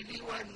الليل والنهار